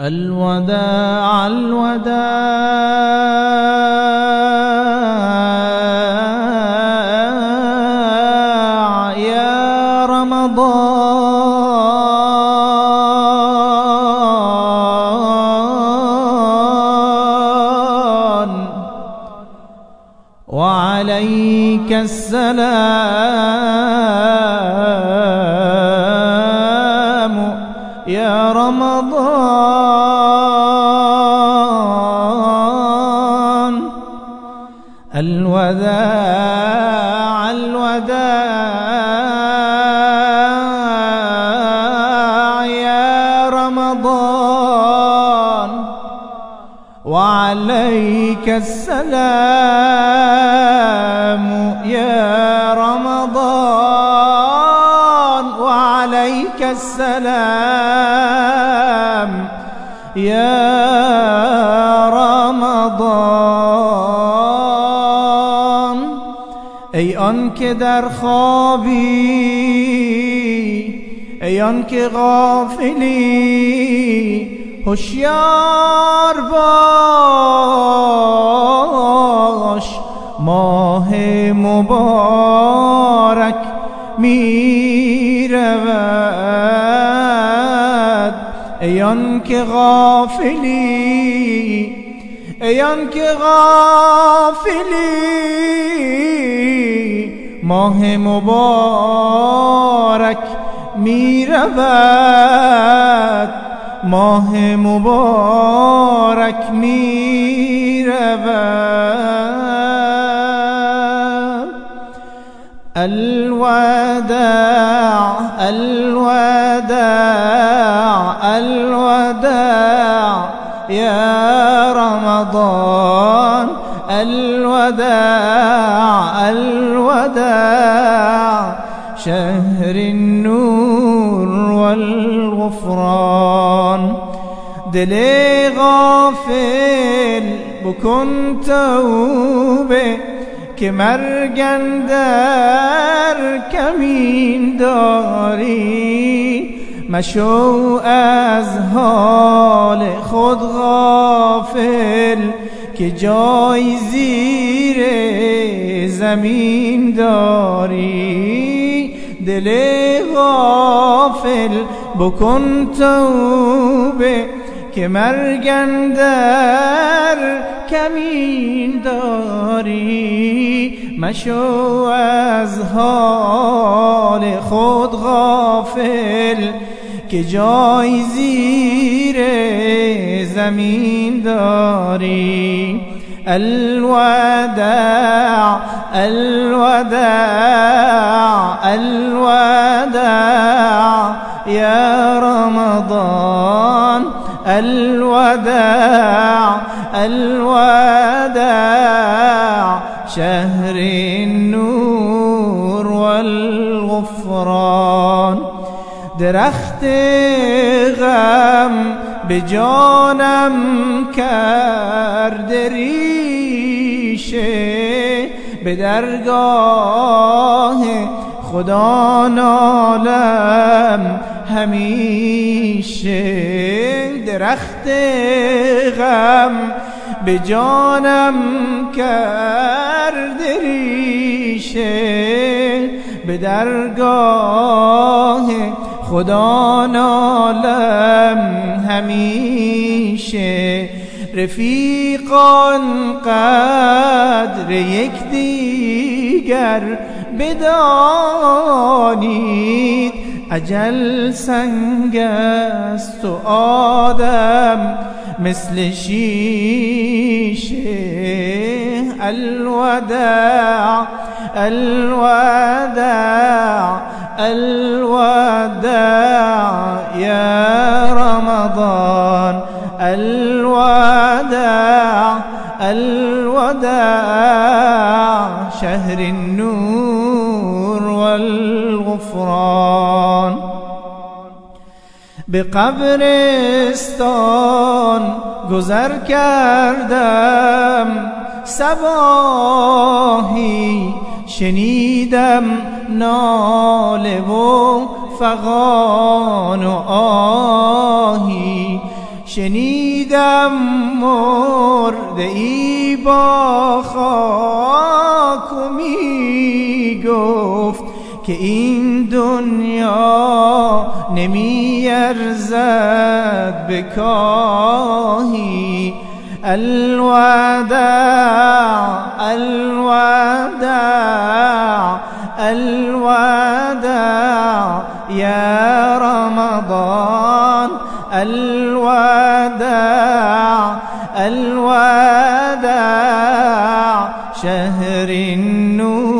الوداع الوداع يا رمضان. وعليك السلام. وعليك السلام يا رمضان. وعليك السلام يا رمضان. ای آن که در خوابی ای آن که غافلی هوشیار باش ماه مبارک می رود ای آن که غافلی ای آن که غافلی ماه مبارک می رود ماه مبارک می الوداع الوداع الوداع يا رمضان الوداع. دل غافل بکن توبه که مرگن در کمین داری. مشو از حال خود غافل که جای زیر زمین داری. دل غافل بکن توبه که مرگن در کمین داری. مشو از حال خود غافل که جای زیر زمین داری. الوداع الوداع الوداع. يا رمضان الوداع الوداع شهر النور والغفران. درخت غم به جانم کرد ریشه به درگاه خدا نالم همیشه درخت غم به جانم کرد ریشه. به درگاه خدا نالم همیشه. رفیقان قدر یکدیگر بدانید أجل سنگ است و آدم مثل شیشه الوداع الوداع الوداع. يا رمضان الوداع الوداع. شهر النور والغفران. به قبرستان گذر کردم. سباهی شنیدم ناله و فغان و آهی. شنیدم مرده ای با خاک و می گفت که این دنیا نمی ارزد به کاهی. الوداع الوداع الوداع يا رمضان. الوداع الوداع شهر النور.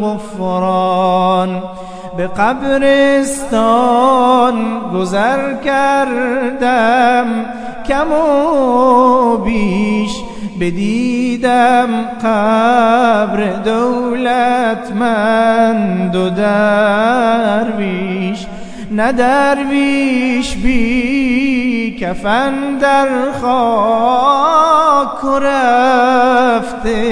والغفران به قبرستان گذر کردم کم و بیش بدیدم قبر دولتمند و درویش. نه درویش بی کفن در خاک رفته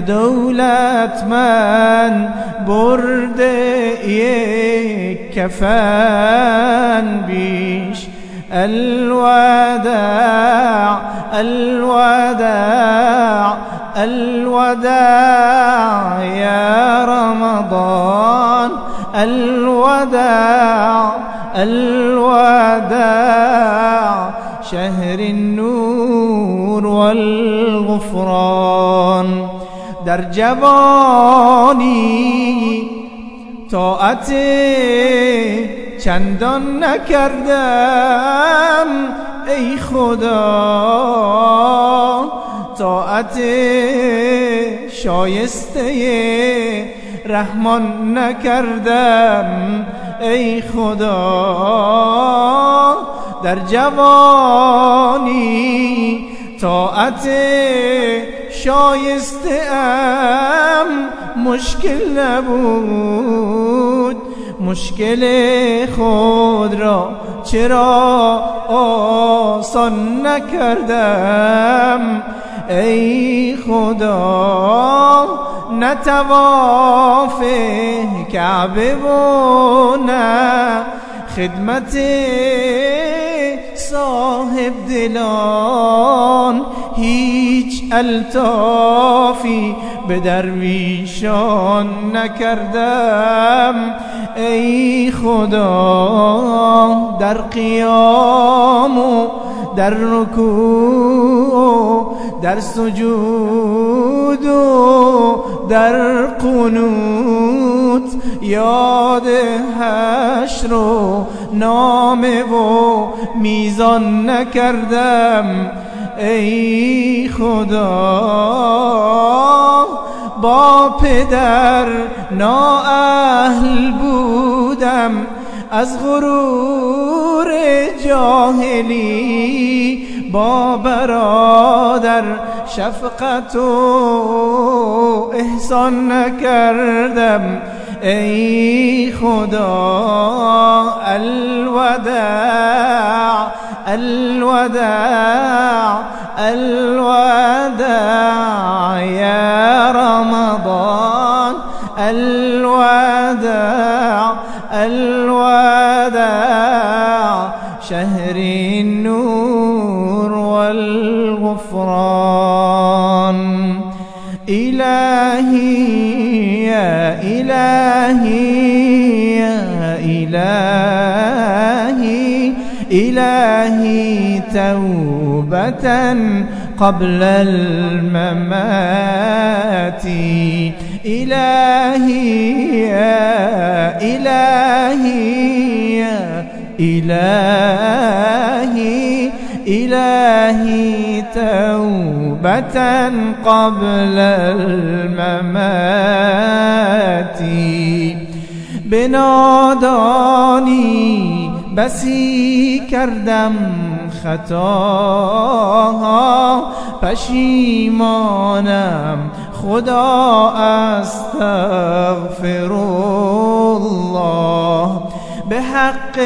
دولت من برده یک کفن بیش. الوداع الوداع الوداع يا رمضان. الوداع الوداع. شهر النور والغفران. در جوانی طاعت چندان نکردم ای خدا. طاعت شایسته رحمان نکردم ای خدا. در جوانی طاعت شایسته مشکل نبود. مشکل خود را چرا آسان نکردم؟ ای خدا نتواف کعبه و نه خدمت صاحب دلان. هیچ التافی به درویشان نکردم. ای خدا در قیام و در رکوع در سجود و در قنوت یاد حشر و نامه و میزان نکردم. ای خدا با پدر نااهل بودم از غرور جاهلی با برادر شفقت و احسان نکردم. ای خدا الوداع الوداع الوداع يا رمضان. الوداع الوداع شهر النور والغفران. إلهي توبة قبل الممات. إلهي يا إلهي يا إلهي إلهي توبة قبل الممات. بنادانی بسی کردم خطاها پشیمانم خدا استغفر الله به حق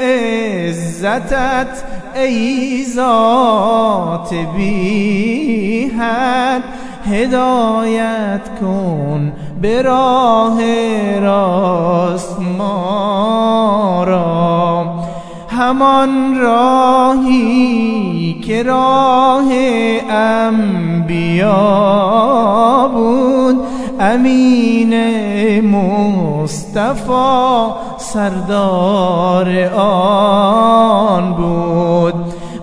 عزتت ای ذات بی حد هدایت کن به راه راست ما. همان راهی که راه انبیا بود. امین مصطفی سردار آن بود.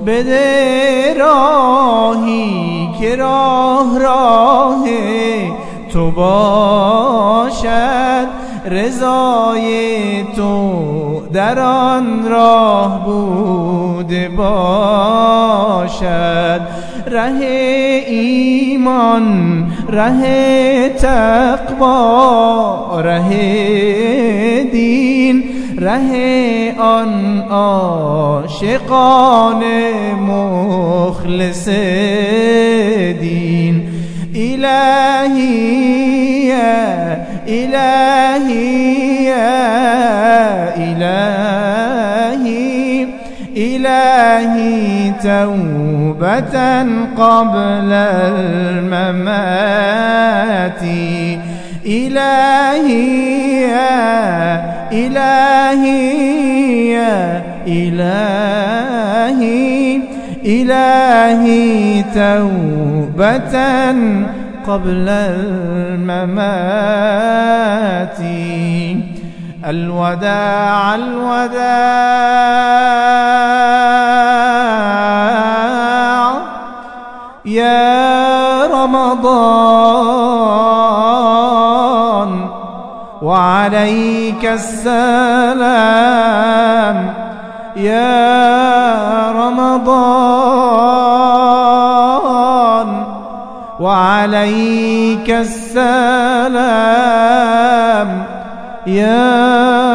بده راهی که راه راه تو باشد. رضای تو در آن راه بود باشد. ره ایمان ره تقوا ره دین ره آن عاشقان مخلص دین. الهی الهی الهی الهی توبة قبل الممات. إلهي يا إلهي يا إلهي إلهي توبة قبل الممات. الوداع الوداع. يا رمضان وعليك السلام. يا وعليك السلام. يا